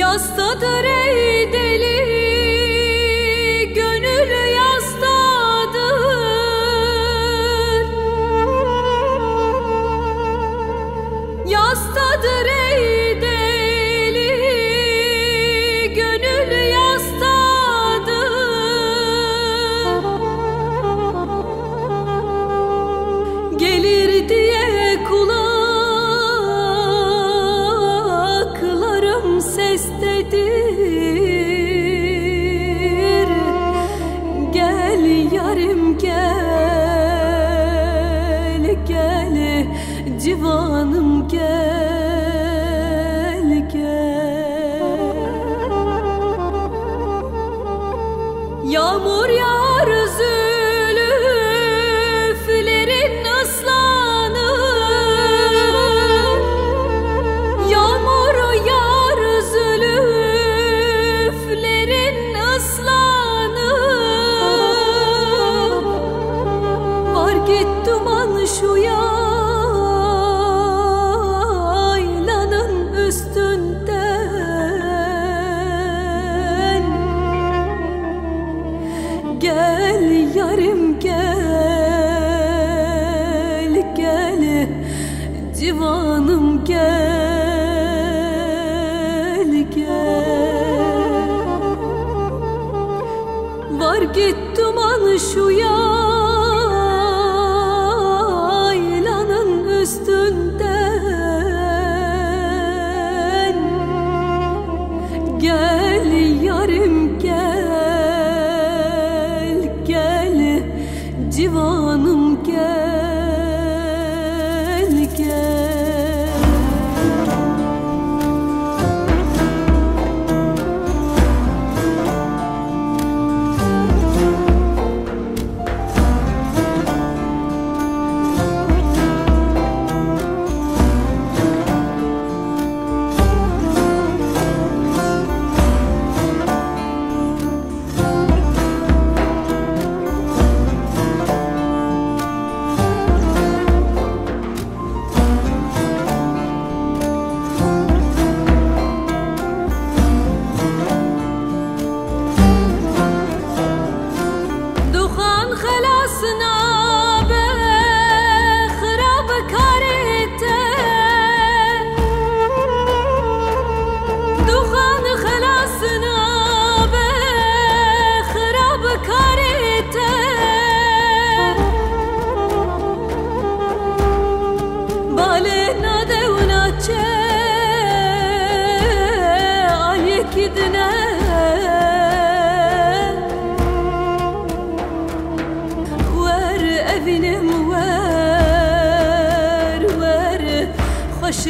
Yastadır ey deli civanım gel gel. Yağmur yağar üzüm yarim gel gel Civanım gel gel. Var git duman şu yaylanın Civanım gel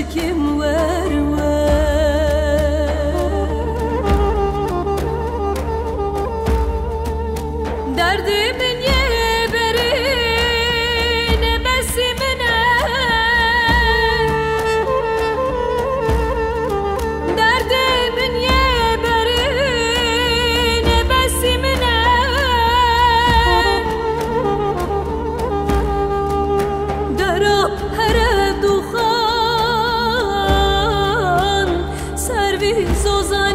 Hoşikim ver ver Derdimin yeberi nebesimine dối